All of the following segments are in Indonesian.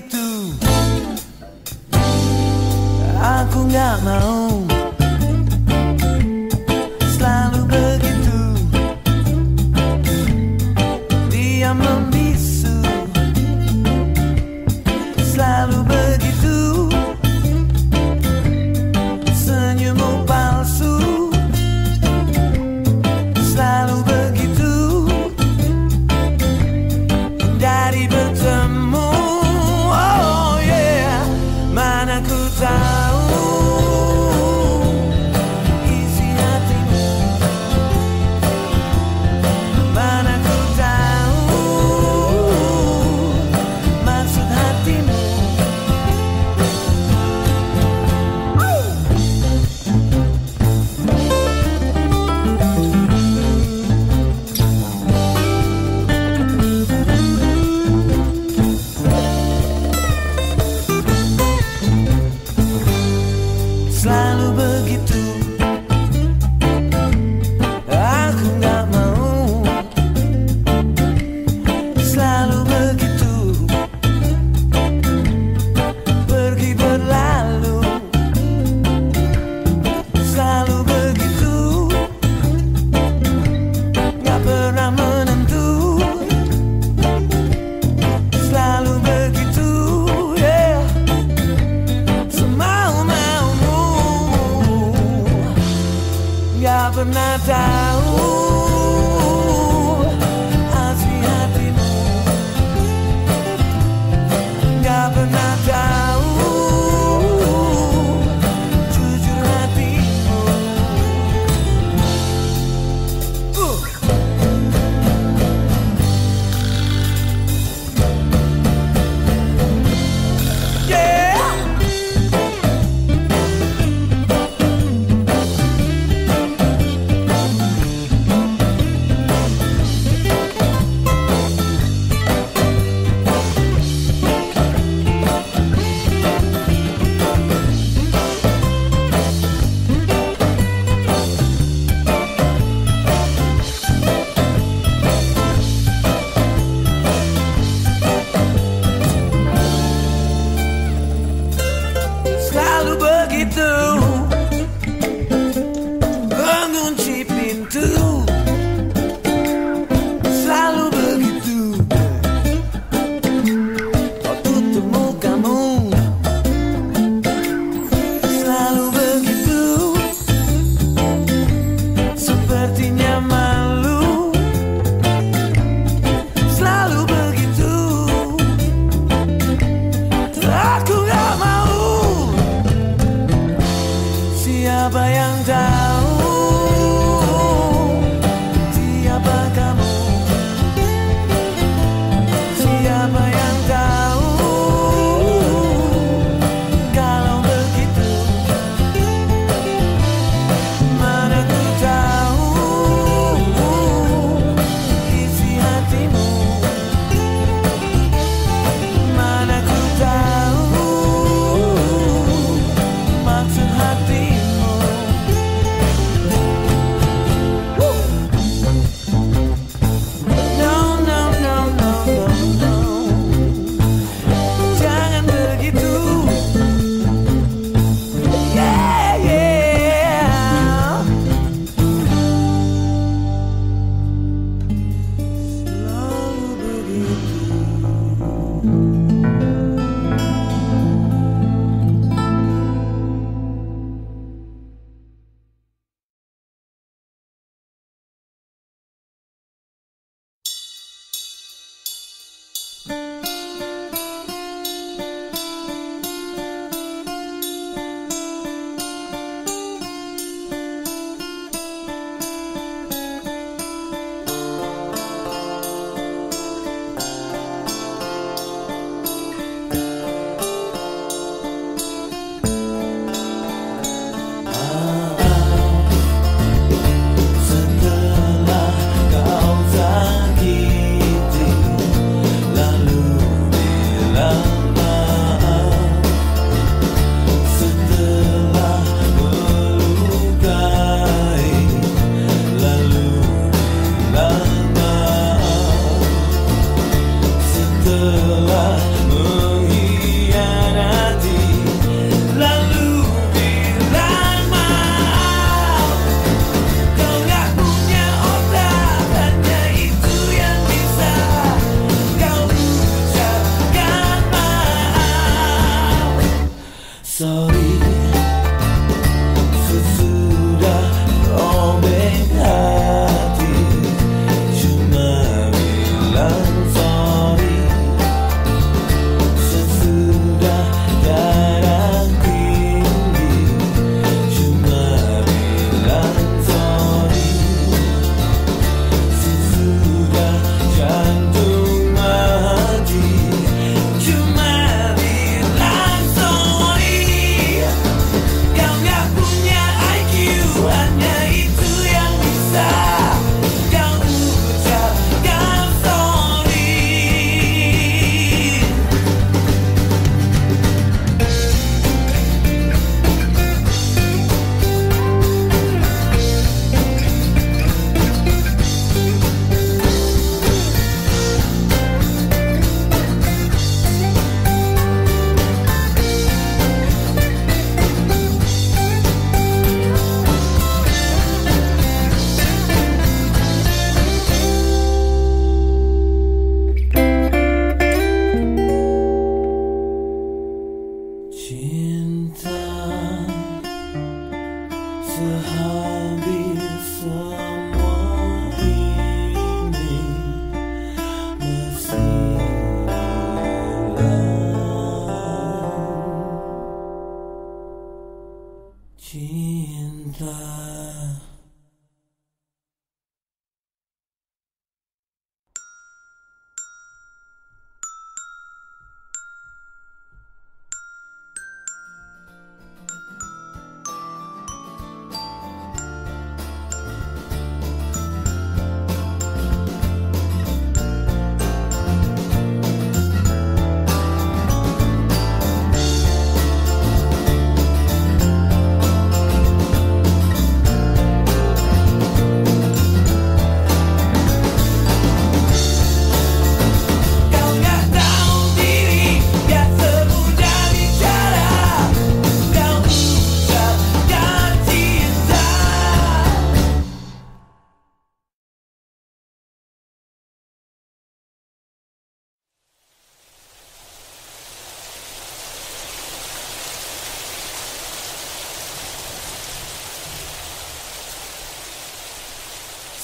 tu siapa yang tahu The hobby for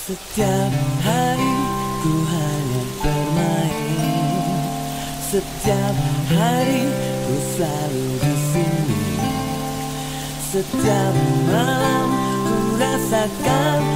Setiap hari ku hanya bermain. Setiap hari ku selalu di sini. Setiap malam ku rasakan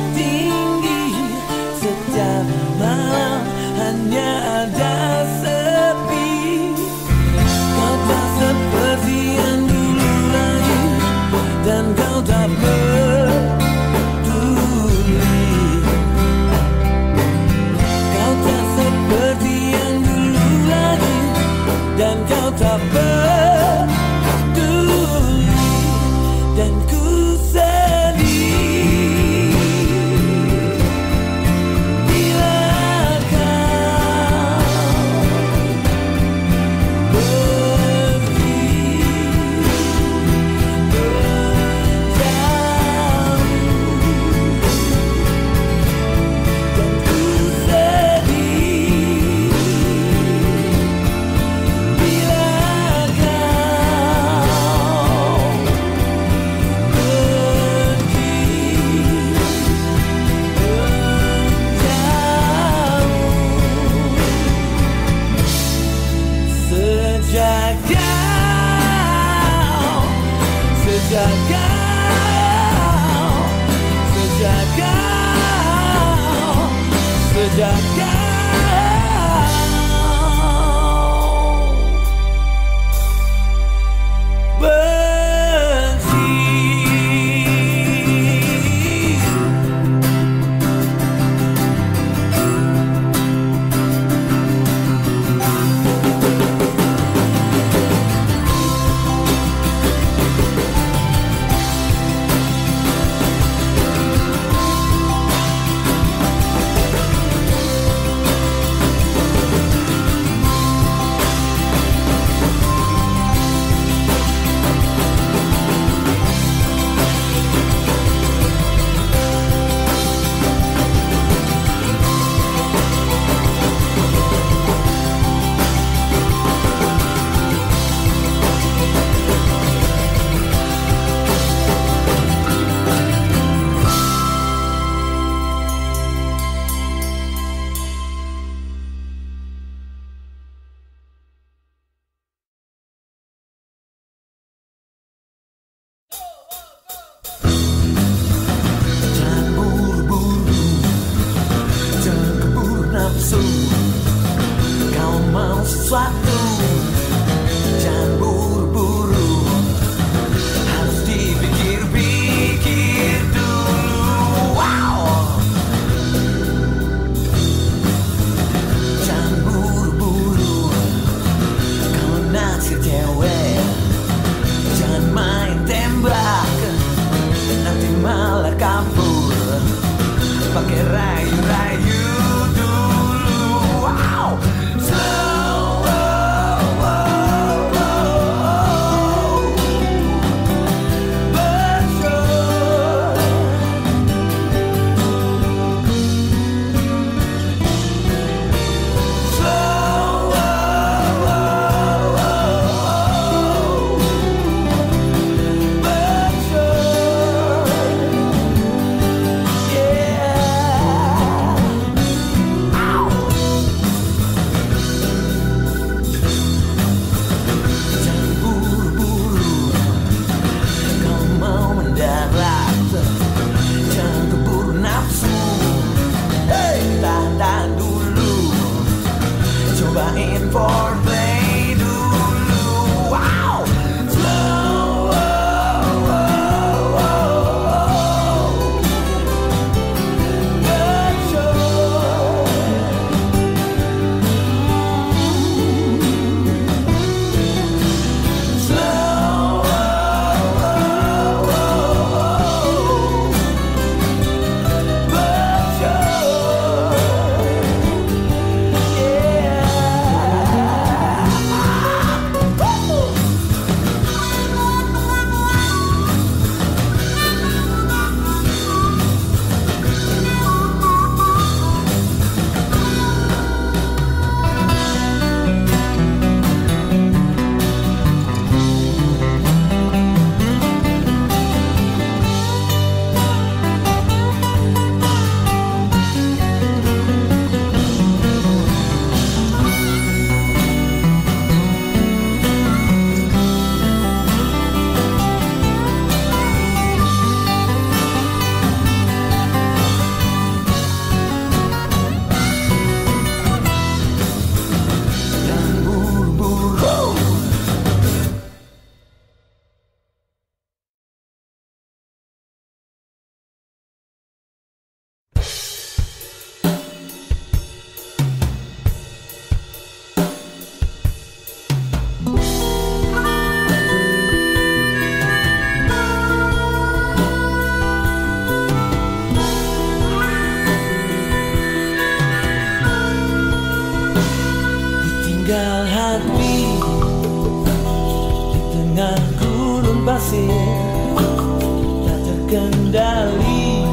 kendali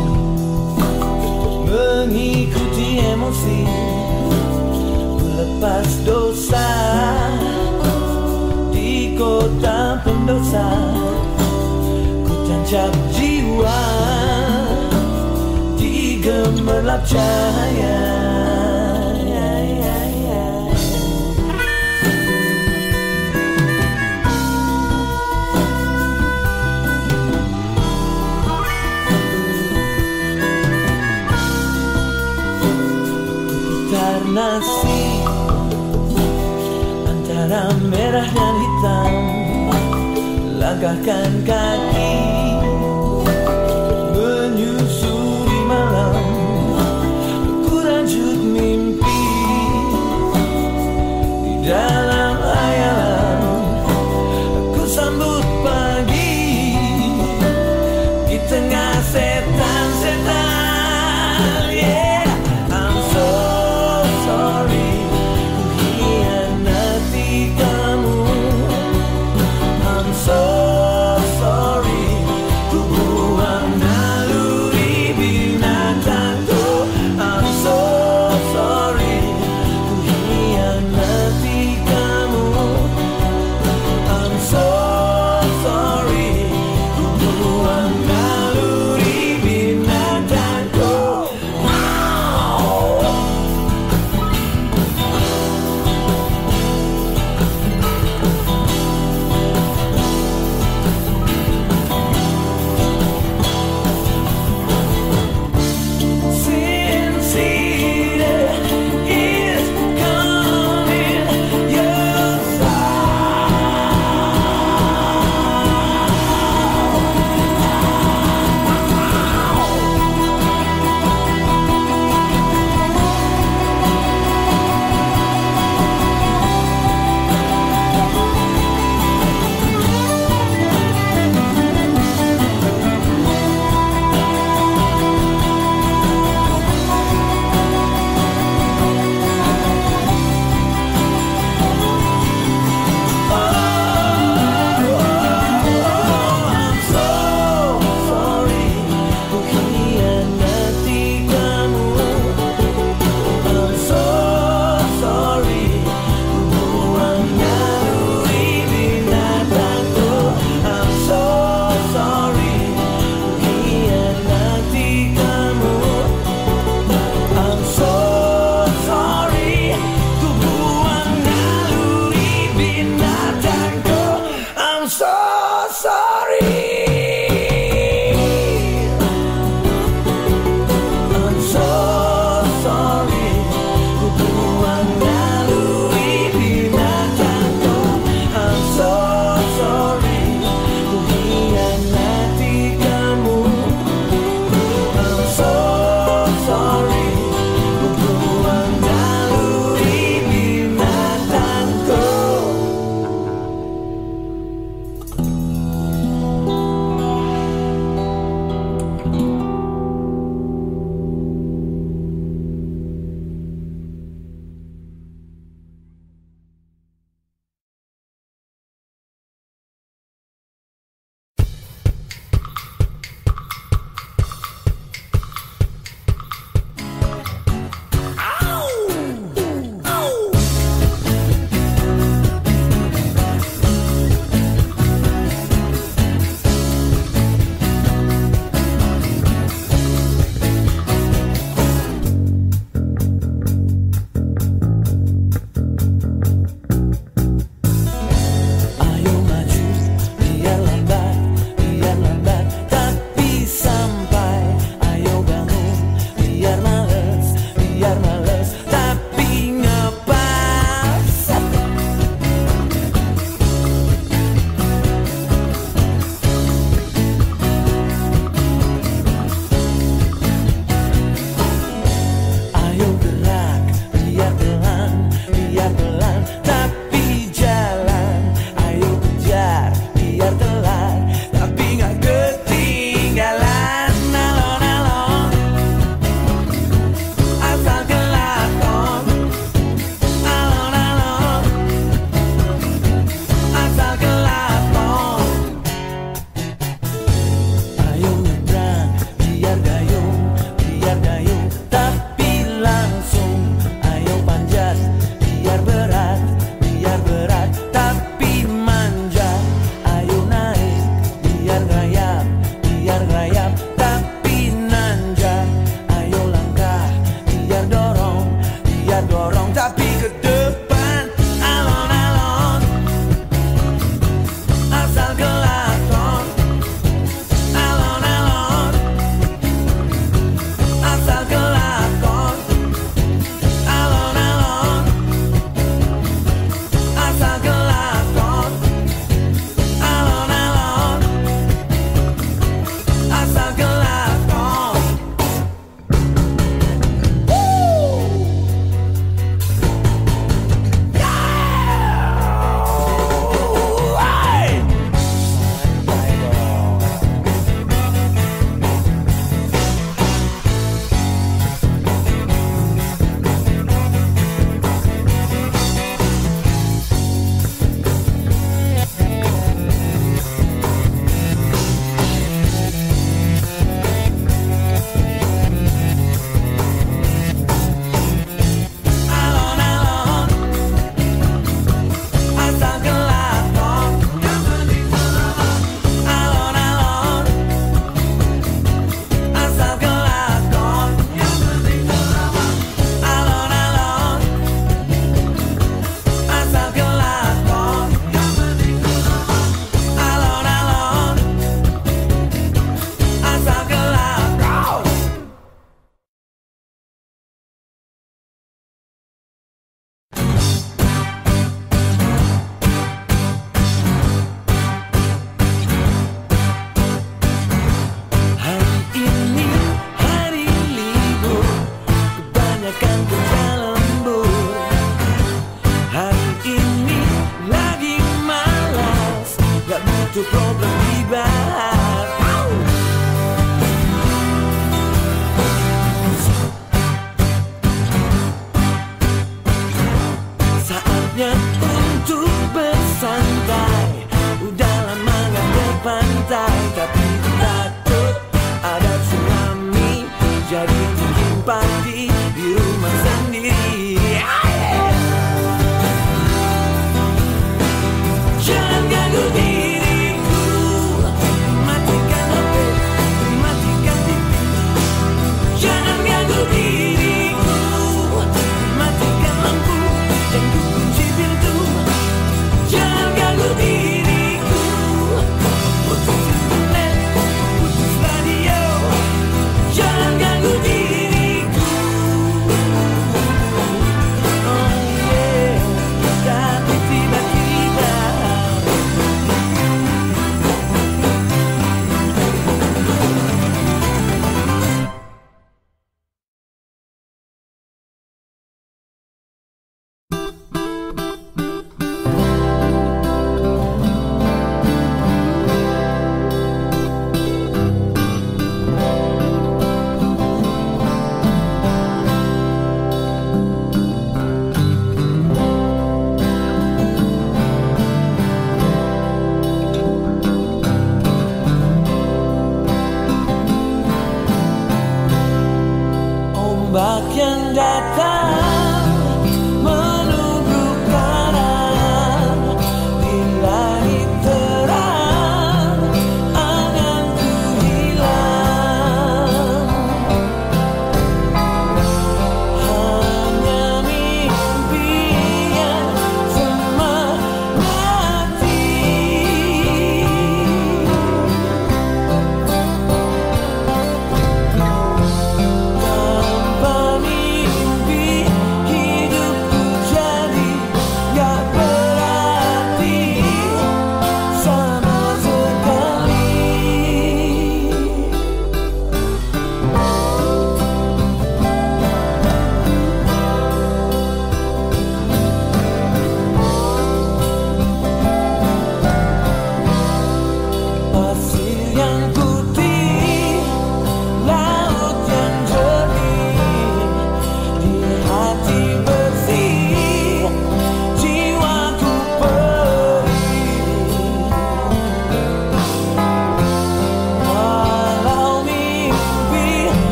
Mengikuti emosi lepas dosa Di kota pendosa. Ku tancap jiwa Di gemerlap cahaya. merah dan hitam. Langkahkan kaki.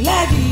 Lagi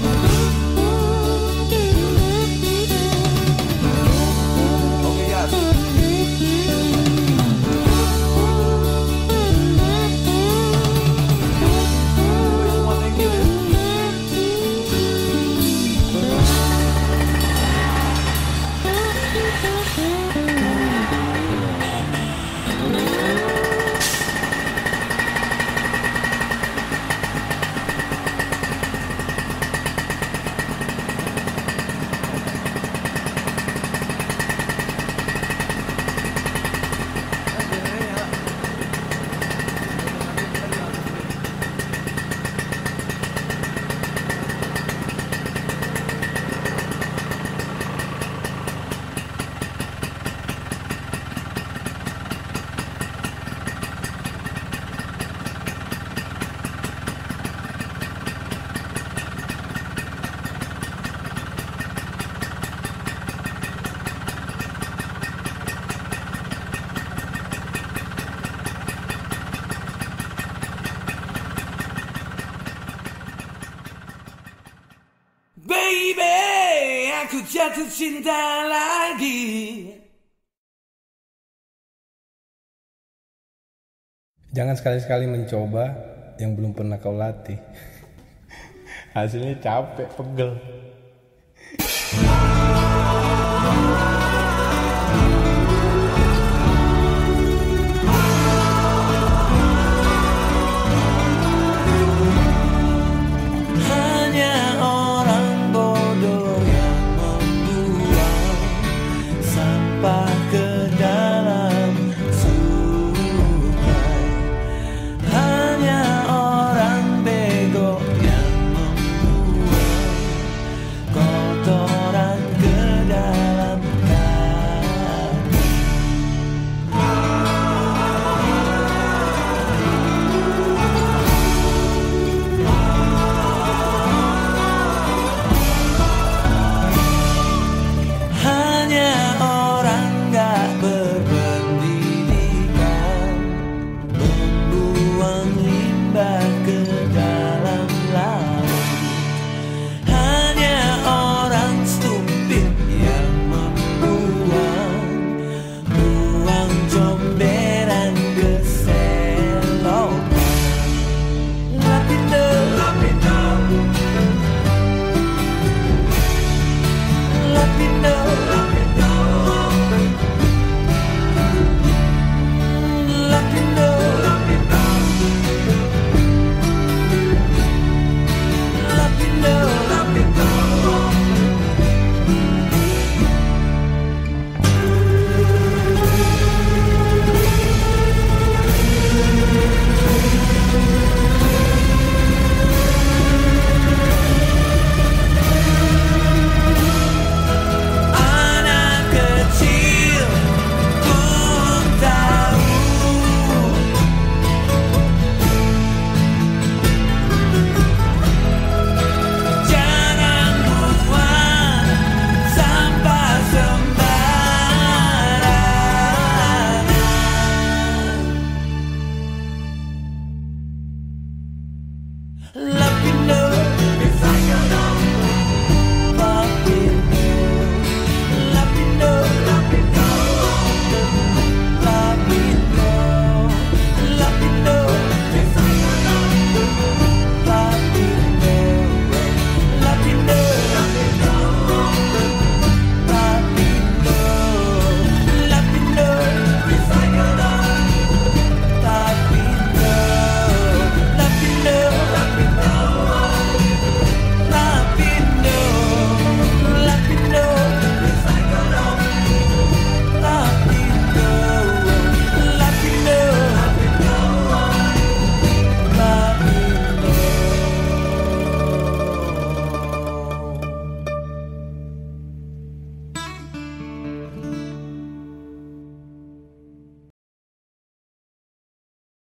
aku jatuh cinta lagi. Jangan sekali-sekali mencoba yang belum pernah kau latih. Hasilnya capek, pegel. hanya orang.